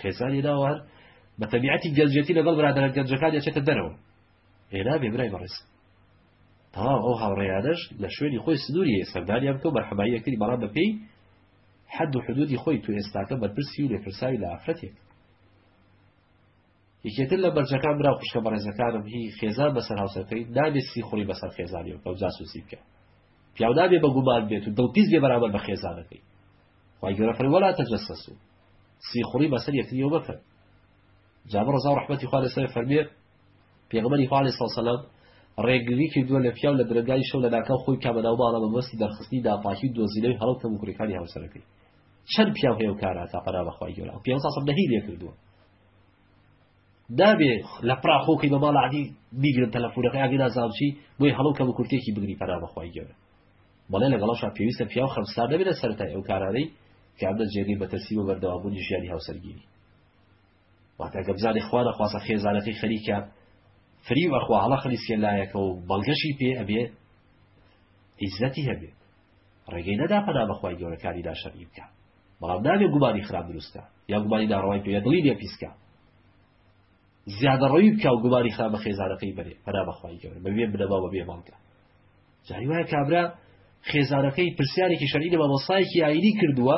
خێزانی ناوە هەر بە تەبیعەتی گەنجێتی لەگەڵ برادرە گەنجەکان دەچێتە دەرەوە ئێنا بێ برای بەڕێز تەواو ئەو هاوڕێیانەش لە شوێنی خۆی سنووری هەیە سەردانیان بکە و مەرحەباییان کردی بەڵام بە پێی حەد و حدودی خۆی تۆ ئێستاکە بەرپرسی و لێپرساوی لە ئافرەتێک یەکێتر لە مەرجەکان برا و خوشکە بەڕێزەکانم هی خێزان بەسەر هاوسەرکەی نابێت سی خوڕی بەسەر خێزانی و جاسوسی بکە پیاو نابێ بە گومان بێت و دڵپیس بێ بەرامبەر بە خێزانەکەی خی گەورە فەر وەلا تەجەسەس و سی خوڕی بەسەر یەکتریەوە بکەن جابە ڕزا و ڕحمەتی خوا لەسەر فەرمێ پێغەمبەری خوا عەلەیهی سڵاو سەلام ڕێگری کردووە لە پیاو لە درەنگانی شەو لەناکاو خۆی بکا بەناو ماڵە بە مەبەستی دەرخستنی ناپاکی و دۆزینەوەی هەڵە و کەموکوڕیەکانی هاوسەرەکەی چەند پیاو هەیە و کارە تا پەنا بەخوای گەورە ئەو پیاو ساسم نەهی لێ کردووە نابێ لە پرا خۆکەی بە ماڵ عادی بیگرن تەلەفونەکە ئاگەی نازانچی بۆی هەڵو کەم کورتێکی بگری پەنا بەخوای گەورە بەڵێ لەگەڵەشا پێویستە پیاو خەمسار نەبێت لە سەرەتای ئەو کارانەی کە ئەمە جێگەی بەتەسی بە بەردەوابوونی ژیانی هاوسەرگیری واتە گە بزانێ خوا نەخواستە خێزانەکەی خەریکە فریو ئەخوا هەڵە خلیسکێ لایەکە و بەڵگەشی پێ ئەبێ عیزەتی هەبێت ڕێگەی نەدا پەنا بەخوای گەورەکانی ناشەرعی بکە بەڵام نابێ گومانی خراپ دروستکە یا گومانی ناڕەوای پێ دڵی لێ پیسکە زیادەڕەوی بکە و گومانی خراپ بە خێزانەکەی بەرێ پەنا بەخوای گەورە بەبێ بنەما بەبێ بەڵگە جاری وایە کابرا خێزانەکەی پرسیارێکی شەرعی لە مامۆستایەکی ئاینی کردووە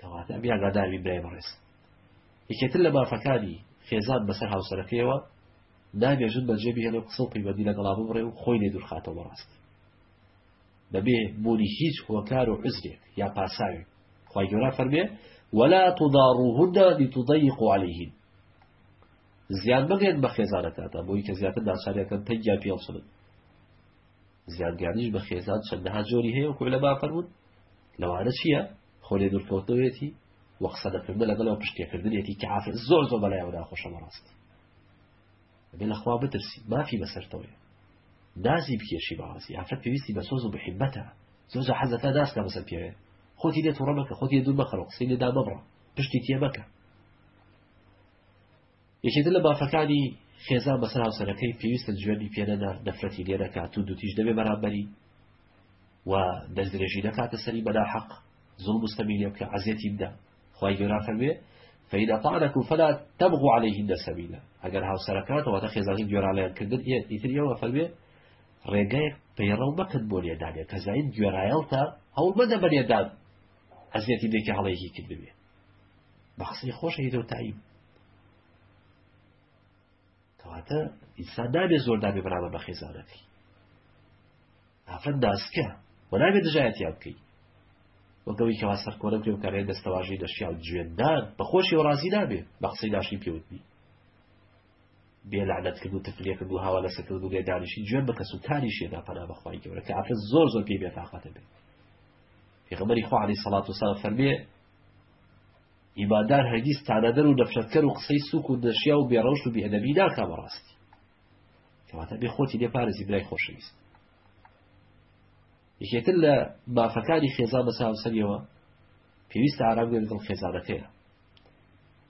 کەواتە ئەبێ ئاگادار بین برای بەڕێز یەکێتر لە مافەکانی خێزان بەسەر هاوسەرەکەیەوە نابێ ژن بەجێ بهێنێ و قسە و پەیوەندی لەگەڵا ببڕێ و خۆی لێ دوورخاتەوە بەڕاست بەبێ بوونی هیچ هۆکار و عزرێک یا پاساوی خی گەورا فەرمێ ولا تضاروهن لتضيقوا عليهن زیان بگەن بە خێزانەکانتان بۆی کە زیاتر ناچاریەکەن تەنگیا پێڵچن زیانگانیش بە خێزان چەندەها جۆری هەیە و کۆلە با فەرمونون لەوانە چییە خۆ لێ دوورکەوتنەوەیەتی و قسە دەکردە لەگەڵەوە پشتێکردنێتی کە ئافر زۆر زۆر بەلایەوە ناخۆشە بەڕاست بێ لەخوا بترسی مافی بەسەرتەوەی نازی بکێشی بەڕاستی ئافرەت پێویستی بە سۆز و بحیبەتە زۆر زە حەزەکە ناسکە بەسەر پێوێ خۆتی لێ توڕە مەکە خۆتی دوور مەخەرەوە قسەی لێدا مەبڕە پشتی تێ مەکە یەکێتی لە مافەکانی خێزان بەسەر هاوسەرەکەی پێویستە جوێنی پێ نەدا، نەفرەتی لێ نەکا، توندوتیژ نەبێ بەرامبەری و دەستدرێژی نەکاتە سەری بە ناحەق، زوڵم و ستەمی لێ بکا، ئەزیەتی بدا. خوای گەورە فەرموێ فإن أطعنكم فلا تبغوا عليهن سبيلا ئەگەر هاوسەرەکانەوە واتە خێزانی گوێرانیان کردن ئیتر ئێوە فەرمێ ڕێگەیەک پەیڕەو مەکەن بۆ لێدانێ کە زاین گوێرایەڵتە هەوڵ مەدە بە لێدان ئەزیەتی دێکی هەڵەیەکی کردبێ بەقسەی خۆش هەیدە و تاییم کەواتە ئینسان نابێ زۆر دابێ بەرامە بە خێزانەکەی ئافرەت ناسکە و نابێ دژایەتیان بکەی وەگەڵی کەوا سەرکۆرە پێ بکارێت دەستەواژەی دەشیاو جوێندان بەخۆشی و ڕازی نابێ بە قسەی داشی پێوتبی بێ لەعنەت کرد و تف لێ کرد و هاوا لەسەر کرد و لێ دانیشی جوێن بە کەس و کاری شێ دا پەنا بەخوای گەورە کە ئافرەت زۆر زۆر پێی بێتاقەتە بێت پێغەمبەری خوا عەلەیهی سەڵات وسەلام فەرمێ ئیماندار هەرگیز تانەدەر و نەفرەتکەر و قسەی سوک و نەشیا و بێڕەوشت و بێئەدەبی ناکا بەڕاستی کەواتە بێ خۆتی لێ پارێزی برای خۆشەویست یەکێتر لە مافەکانی خێزان بەسەر هاوسەریەوە پێویستە ئارام گەێنێتەوە خێزانەکەیە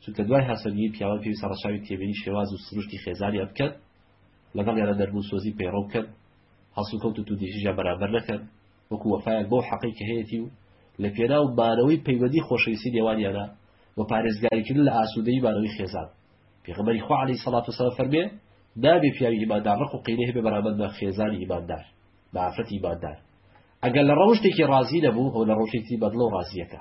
چونکە دوای هاوسەرگیری پیاوان پێویستە ڕەچاوی تێبینی شێواز و سروشتی خێزانیان بکەن، لەگەڵیاندا نەرم و سۆزی پەیڕەو بکەن، هەڵسوکەوت و توندیژیشیان بەرامبەر نەکەن، وەکو وەفایەک بەو حەقەی کە هەیەتی و لە پێناو مانەوەی پەیوەندی خۆشەویستی نێوانیانا و پارێزگاریکردن لە ئاسوودەیی مانەوەی خێزان. پێغەمبەری خوا عەلەیهی سەڵات و سەلام فەرمێ، نابێ پیاوی ئیماندار ڕق و قینەی هەبێ بەرامبەر بە خێزانی ئیماندار، بە ئافرەتی ئیماندار، ئەگەر لە ڕەوشتێکی ڕازی نەبوو، ئەوە لە ڕەوشتێکی تری بەدڵە و ڕازییەکە.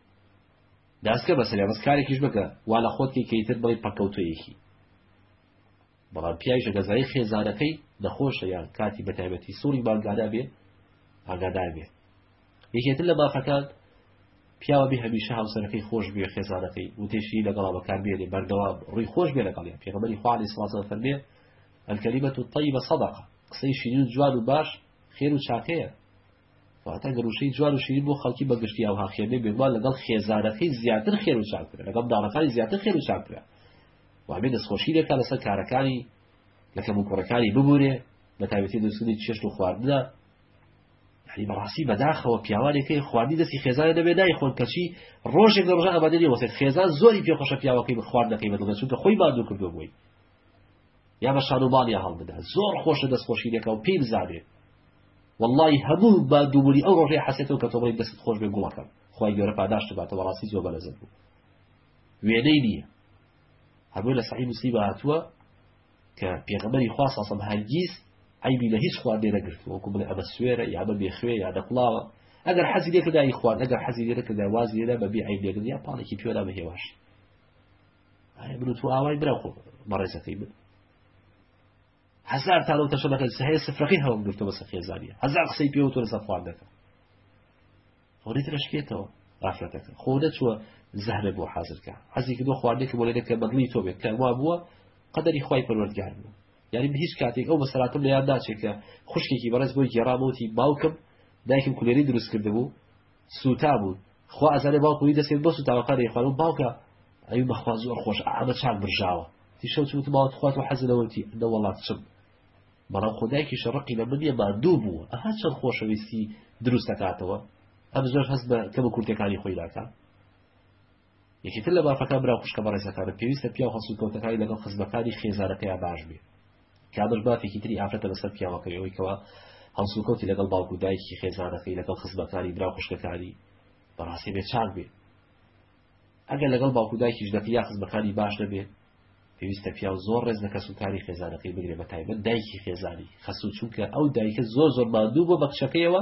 داسکە بەسەریا بەس کارێکیش بکە وا لە خۆت کەی کە ئیتر بڵێی پەکەوتۆیەکی بەڵام پیاویش ئەگەر زانی خێزانەکەی نەخۆشە یان کاتی بە تایبەتی سوڕی بانگادا بێ ئاگادار بێ یەکێتر لە مافەکان پیاوە بێ هەمیشە هاوسەرەکەی خۆش بێ خێزانەکەی وتێشی لەگەڵا بەکار بێنێ بەردەوام ڕووی خۆش بێ لەگەڵیان پێغەمبەری خوا علیه الصلاة والسلام فەرمێ الکلمة الطیبە صدقە قسەی شیرین جوان و باش خێر و چاکەیە واتە گەر وشەی جوان و شیرین بۆ خەڵکی بە گشتی ئەوها خێر نەبێ، بێگومان لەگەڵ خێزانەکەی زیاتر خێر و چاکترە، لەگەڵ منداڵەکانی زیاتر خێر و چاکترە. وابێ دەستخۆشی لێ کا لەسەر کارەکانی لە کەموکوڕەکانی ببورێ بە تایبەتی دروستکردنی چێشت و خواردنە یعنی بەڕاستی بەداخەوە پیاوانێکی خواردنی دەستی خێزانە دەبێ نایخۆن کەچی ڕۆژێک لە ڕۆژە ئەمادەری وەسێت خێزان زۆری پێخۆشە پیاوەکەی بخواردنەکەی بەدڵێ چونکە خۆی مادوو کردو بووی یا بە شانو باڵیا هەڵبدا زۆر خۆشە دەست خۆشی لەکە و پێی بزانێ والله هەموو با دووری ئەو ڕۆژێ حەسێتەوە کە تۆڵی دەست خۆش بێ گوڵەکەم خی گەورە پاداشت باتەوە ڕاستی زۆر بەلەزت بوو وێنەی نییە هەموو لە سەحی مسلیم هاتووە کە پێغەمەری خوا ساسم هەرگیز عیبی لە هیچ خواردێ نەگرت وەکو بڵێ ئەمە سوێرە یا بە بێخوێ یا دەقڵاوە ئەگەر حەزی لێکردای خوارد ئەگەر حەزی لێکردا واز لێدا بە بێ عیب لێکرد یا پاڵێکی پێدا بە هێواش ئەی من و تۆ ئاوای برا خۆ بەڕێزەکەی من هەزار تانەو تەشە دەکەن سهەیە سفرەکەی هەوڵ گرتە بەسە خێزانیە هەزار قسەی پێوە تۆ لەسەر خوارد دەکەن خۆنی ترشکێتەوە ئافرەتەکە خۆ نەچووە زەهرە بۆ حازرکە حەزی کردو خواردێکی بۆ لەکە بەدڵی تۆ بێت کە وا بووە قەدەری خی پەروەردگار بوو یاری هیچ کاتێک ئەو بەسەراتم لە یاد ناچێت کە خوشکێکی بەڕێز بۆی گێڕامەوتی باوکم دایکم کولێری دروست کرد بوو سوتابوون خوا ئەزانێ باوکم هی دەستێت بۆ سوتاوەکانی ئەیخوارد باوکە ئەوی بەخوا زۆر خۆش ئامە چاک برژاوە تی شەو چوت باوت خوات و حەزلەوەتی ئەندە وڵات چم بەڵام خۆدایکی شەڕقی لە من یەما دوو بوو ئەها چەند خۆشەویستی دروست دەکاتەوە ئەم زۆر هەست بە کەمە کورتەکانی خۆی ناکات یەکێتر لە مافەکان برا و خوشکە بەڕێزەکانم پێویستە پیاو هەڵسوکەوتەکانی لەگەڵ خزمەکانی خێزانەکەیا باش بێ کە ئەمەش مافێکی تری ئافرەتە بەسەر پیاوەکەی ئەوەی کەوا هەڵسوکەوتی لەگەڵ باوک و دایکی خێزانەکەی لەگەڵ خزمەکانی برا و خوشکەکانی بەڕاستی بێ چاک بێ ئەگەر لەگەڵ باوک و دایکیش دەکە یا خزمەکانی باش نەبێ پێویستە پیاو زۆر ڕێز لە کەس و کاری خێزانەکەی بگرێ بە تایبەت دایکی خێزانی خەسوو چونکە ئەو دایکە زۆر زۆر ماندوو بۆ بەکچەکەیەوە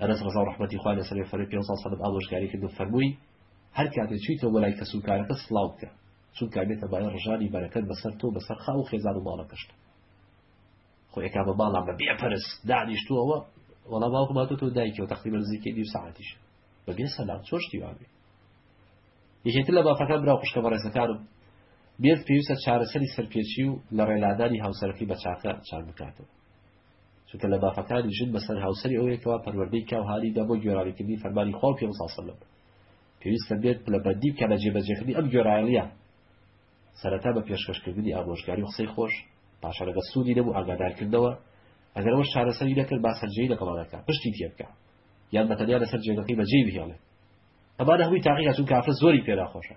ئەنەس ڕەزا ڕەحمەتی خوای لەسەر بێ فەرمی پێنج ساڵ سەبت ئامۆژگاری کردم فەرمووی هەر کاتێ چوویتەوە بۆ لای کەسوکارەکەت سڵاو بکە چونکە ئەبێتە مایە ڕژانی بەرەکەت بەسەر تۆ بەسەر خاو و خێزان و ماڵەکەشت خۆ ئێکا بە ماڵا بە بێ پەرس دانیشتووەوە وەڵا باوکم هاتۆ تۆ دایکی و تەقریبا نزیکەی نیم سەعاتیش بە بێ سەلام چۆن شتی وابێ یەکێتر لە مافەکان برا خوشکە بەڕێزەکانم بێت پێویستە چارەسەری سەرپێچی و لە ڕێلادانی هاوسەرەکەی بە چاکە چاک بکاتەوە چونکە لە مافەکانی ژن بەسەر هاوسەری ئەو یەکەوە پەروەردەی کاو هانی دا بۆ گوێڕانیکردنی فەرمانی خوا و پێغەمبەر صلی الله علیه و سلم پێویستە بێت پلەبەندی بکات لە جێبەجێکردنی ئەم گوێڕایەڵییە سەرەتا بە پێشکەشکردنی ئامۆژگاری و قسەی خۆش پاشان لەگەڵ سوودی نەبوو ئاگادارکردنەوە ئەگەر ئەوە چارەسەری نەکرد با سەرجێی لەگەڵانەکە پشتی تێ بکە یان بەتەنیا لەسەر جێگەکەی بەجێی بهێڵێ ئەمانە هەمووی تاقیکە چون کافرە زۆری پێ ناخۆشە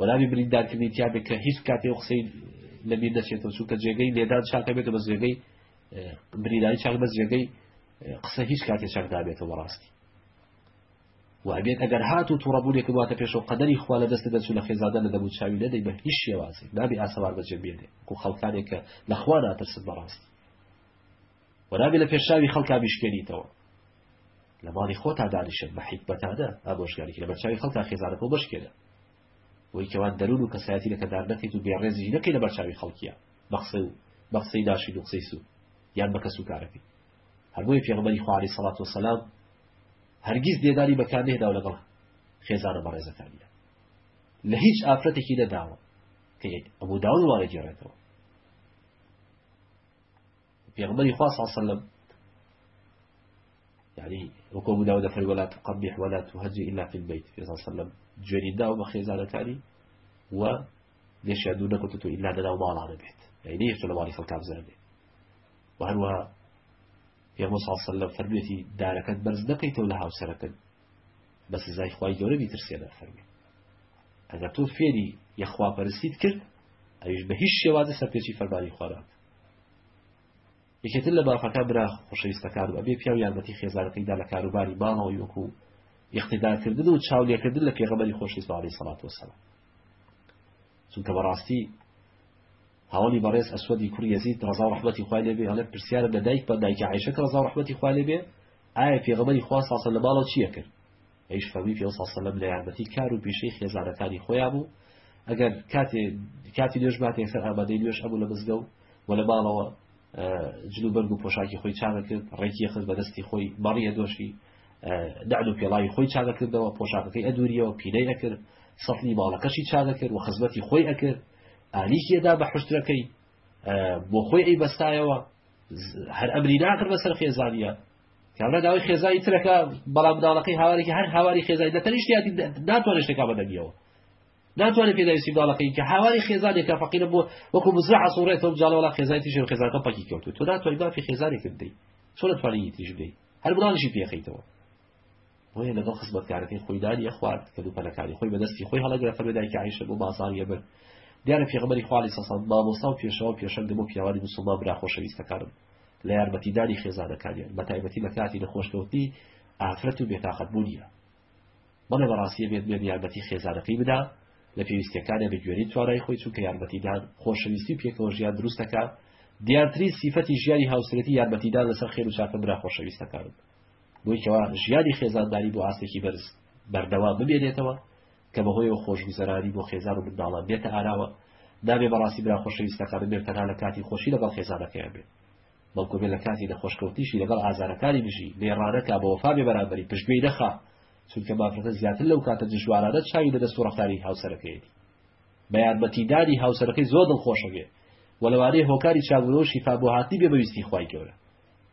وەلامی بریندارکردنی تیا بێت کە هیچ کاتێ ئەو قسەی لە بیر نەچێتەوە چونکە جێگەی لێدان چاکە بێتە بە جێگەی بریداری چاک بە جێگەی قسە هیچ کاتێ چاک نابێتەوە ڕاستی وابێت ئەگەر هات و توڕەبوونێک واتە پێشەوە قەدەری خوا لە دەست دەچوو لە خێزادە لە دەبوو چاوی نەدەی بە هیچ شێوازی نابی ئاسەوار بەجێ بێنێ و خەڵکانێکە لەخوا ناترسن بەڕاستی وە نابێ لە پێشچاوی خەڵکا بیشکێنیتەوە لە ماڵی خۆتا دانیشە بە حیکمەتانە ئامۆژگاریی لە بەرچاوی خەڵکا خێزانەکە مەشکێنە بۆی کەوان دەروون و کەسایەتی لەکەدار نەکەیت و بێڕێزیی نەکەی لە بەرچاوی خەڵکیە بە قسە و بە قسەی ناشرین و قسەی سوو یان بە کەس و کارەکەی هەر بۆیە پێغەمبەری خوا عەلەیهی سەڵات وەسەلام هەرگیز لێدانی بەکار نەهێنا و لەگەڵ خێزانە بەڕێزەکانیان لە هیچ ئافرەتێکی نەداوە کە ئەبوو داون وارە گێڕێتەوە پێغمبەری خوا صلی الله عليه يعني وەکۆ بودا و دەفەر ولا تقبح ولا تهجر إلا في البيت في صلى الله عليه وسلم جوێنی داو بە خێزانەکانی و لێشیان دوو نەکوت تو إلا دەناو ماڵانە بێت يعني نەیشتە لە ماڵی خەڵکان بزانێ و هەروە پێغمبەر صلی الله عليه وسلم فەرمێتی دارەکەت بەرز نەکەیتەوە لە هاوسەرەکەت بە سزای خوای گەورە بیترسێنە فەرمی ئەگەر تۆ فێری یەخوا پەرستیت کرد ئەویش بە هیچ شێوازە سەرپێچی فەرمانی خوارات یەکێتر لە مافەکە برا خۆشەویستەکان و ئەبێ پیاو یارمەتی خێزانەکەیدا لە کاروباری ماڵەوەی وەکو یەقتداکردن و چاولێکردن لە پێغەمەری خۆشویست علی سەڵات وسلام چونکە بەڕاستی هاوڵی بەڕێز ئەسوەدی کوڕ یزید ڕزا ڕحمەتی خوای لێبێ ئەڵێ پرسیارە لە دایک بە دایکە عیشەکە ڕزا ڕحمەتی خوای لێبێ ئایا پێغەمەری خوا ساسە لە ماڵەوە چیە کرد ئەویش فەرمی پێ سەڵ سەلەم لە یارمەتی کار و پیشەی خێزانەکانی خۆیان بوو ئەگەر کاتێ کاتی نوێژ باتێ سەر ئامادەی نوێژ ئەبوو لە مزگە و وە لە باڵەوە جلو بەرگ و پۆشاکی خۆی چاکرد ڕێکی خز بەدەستی خۆی بەڕیە دۆشی دەعد و پێڵاوی خۆی چاکردەوە پۆشاکەکەی ئەدوریەوە پینەی ئەکرد سەفلی باڵەکەشی چاکرد و خزمەتی خۆی ئەکرد ئالیکیەدا بە حشتەکەی بۆ خۆی ئەی بەستایەوە هەر ئەمری ناکرد بەسەر خێزانە کابرا داوای خێزانی ترەکە بەڵام مناڵەکەی هاوارێکی هەر هاواری خێزانی دەتەنیشتیاتی ناتوانێت شتێکا بەدەنگیەوە ناتوانێت پێداویستی مناڵەکەی کە هاواری خێزانێکە فەقیرە بۆ وەکو مزرع عسوڕێتەوە جاڵەوەڵا خێزانی تیژێ خێزانەکە پەکی کەوت تۆ ناتوانانی مافی خێزانێکت بدەیت چۆن دەتوانانی تیژ بدەیت هەر مناڵیشی پێخیتەوە بۆیە لەگەڵ خزمەتکارەکەی خۆی نانی ئەخوارد کە دوو پەلەکانی خۆی بەدەستی خۆی هەڵەگرە فەرمێ دایکی عایشە بۆ بازاڕ یەمن دیارە پێغەمبەری خوا عەلەیهی سەڵام مامۆستا و پێشەوا و پێشەنگە بۆ پیاوانی موسڵمان برا خۆشەویستەکانم لە یارمەتیدانی خێزانەکانیان بە تایبەتی لە کاتی نەخۆشکەوتنی ئافرەت و بێتاقەتبوونیە بەڵێ بەڕاستیە بێت بێت یارمەتی خێزانەکەی بدا لە پێویستیەکانە بە گوێری توانای خۆی چونکە یارمەتیدان خۆشەویستی پێکەوە ژیان دروستەکە دیارترین سیفەتی ژیانی هاوسەتی یارمەتیدان لەسەر خێر و چاکە برا خۆشەویستەکانم بۆی کەوا ژیانی خێزانداری بۆ ئاستێکی بەرز بەردەوام ببێنێتەوە کە بەهۆیەوە خۆشگوزەرانی بۆ خێزان و منداڵان بێتە ئاراوە نابێ بەڕاستی برا خۆشەویستەکانە بێت تەنها لە کاتی خۆشی لەگەڵ خێزانەکەیان بێت بەڵکو بێ لە کاتی نەخۆشکەوتیشی لەگەڵ ئازارەکانی بژی بێڕانەکە بە وەفا بێ بەرامبەری پشتگوێی نەخا چونکە مافرەتە زیاتر لەو کاتە دژوارانە چاوی لە دەست و ڕفتاری هاوسەرەکەیەتی بە یارمەتیدانی هاوسەرەکەی زۆر دڵخۆشە بێ و لەوانەیە هۆکاری چاگرۆشی فابۆهاتی بێ بەویستی خی گەورە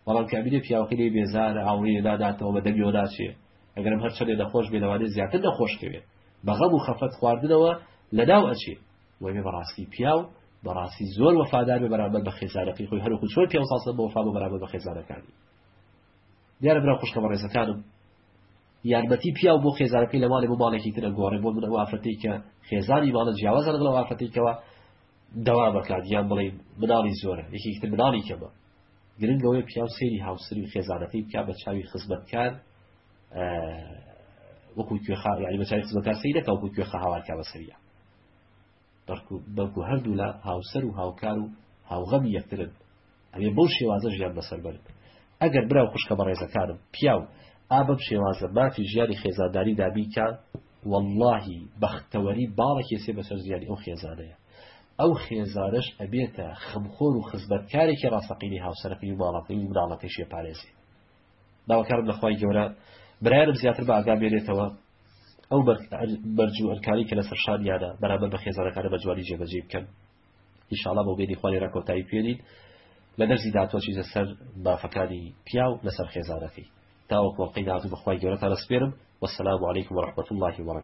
بەڵام کە ئەبینێ پیاوەکەی لێی بێزارە، ئاوڕی لێ ناداتەوە، بە دەمیەوە ناچێ، ئەگەرم هەر چەندێ نەخۆش بێ لەوانەیە زیاتر نەخۆش کەوێ، بە غەم و خەفەت خواردنەوە لە ناو ئەچێ. وەی بێ بەڕاستی پیاو بەڕاستی زۆر وەفادار بێ بەرامبەر بە خێزانەکەی خۆی هەروەکو چۆن پێ ساڵ سەد بە وەفا بۆ بەرامبەر بە خێزانەکانی. دیارە برا خوشکە بەڕێزەکانم یارمەتی پیاو بۆ خێزانەکەی لەوانێ بۆ ماڵێکی ترە گۆڕێ بۆ من ئەو ئافرەتەی کە خێزانی ماڵە جیاوازە لەگەڵ ئەو ئافرەتەی کەوا دەوام ئەکات یان بڵێین مناڵی زۆرە یەکێکی تر مناڵی کەمە گرنگ لەوەی پیاو سەیری هاوسەری و خێزانەکەی بکات بە چاوی خزمەتکار وەکو کوێخا یعنی بە چاوی خزمەتکار سەیر نەکا وەکو کوێخا هاوارکا بەسەریە بەڵکو هەردوو لە هاوسەر و هاوکار و هاوغەمی یەکترن ئەبێ بەو شێوازە ژیان بەسەر بەرن. ئەگەر برا و خوشکە بەڕێزەکانم پیاو ئا بەم شێوازە مافی ژیانی خێزانداریدا بیکا وەڵڵاهی بەختەوەری باڵێکی ئەسێ بەسەر ژیانی ئەو خێزانەیە. ئەو خێزانەش ئەبێتە خەمخۆر و خزمەتکارێکی ڕاستەقینەی هاوسەرەکەی و ماڵەکەی و مناڵەکەشیە پارێزێ. داواکارم لە خوای گەورە برایانم زیاتر بە ئاگا بێنێتەوە ئەو بەرج و ئەرکانی کە لەسەر شانیانە بەرامبەر بە خێزانەکانە بە جوانی جێبەجێ بکەن. ان شاء اللە بە ئومێدی خوای گەورە کۆتایی پێ دێین لە دەرزی داهاتووە چیتە سەر مافەکانی پیاو لەسەر خێزانەکەی تاوەکو ئەڵقەی داهاتوو بە خوای گەورەتان ئەسپێرم والسلام علیکم ورحمة اللە وبرکاته